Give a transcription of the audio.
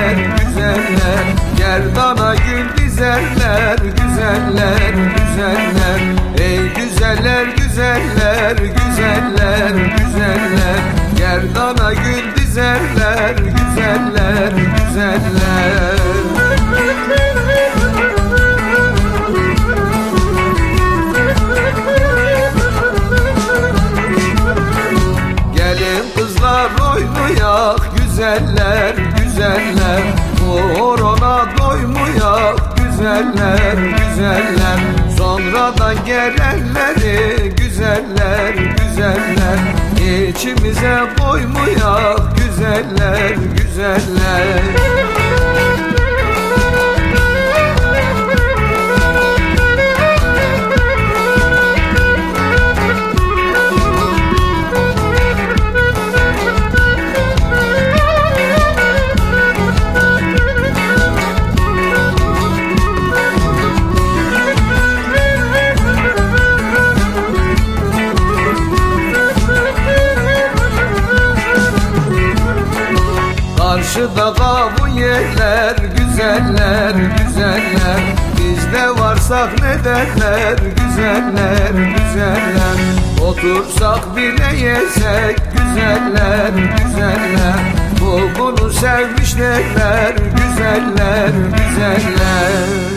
güzeller güzeller. Gerdana gül dizerler güzeller güzeller. Ey güzeller güzeller güzeller güzeller. Güzeller güzeller. Sonradan gelenleri güzeller güzeller. İçimize koymayak güzeller güzeller Karşıda kavu yerler güzeller güzeller. Bizde varsak ne derler güzeller güzeller. Otursak bile yesek güzeller güzeller. Bu bunu sevmiş derler güzeller güzeller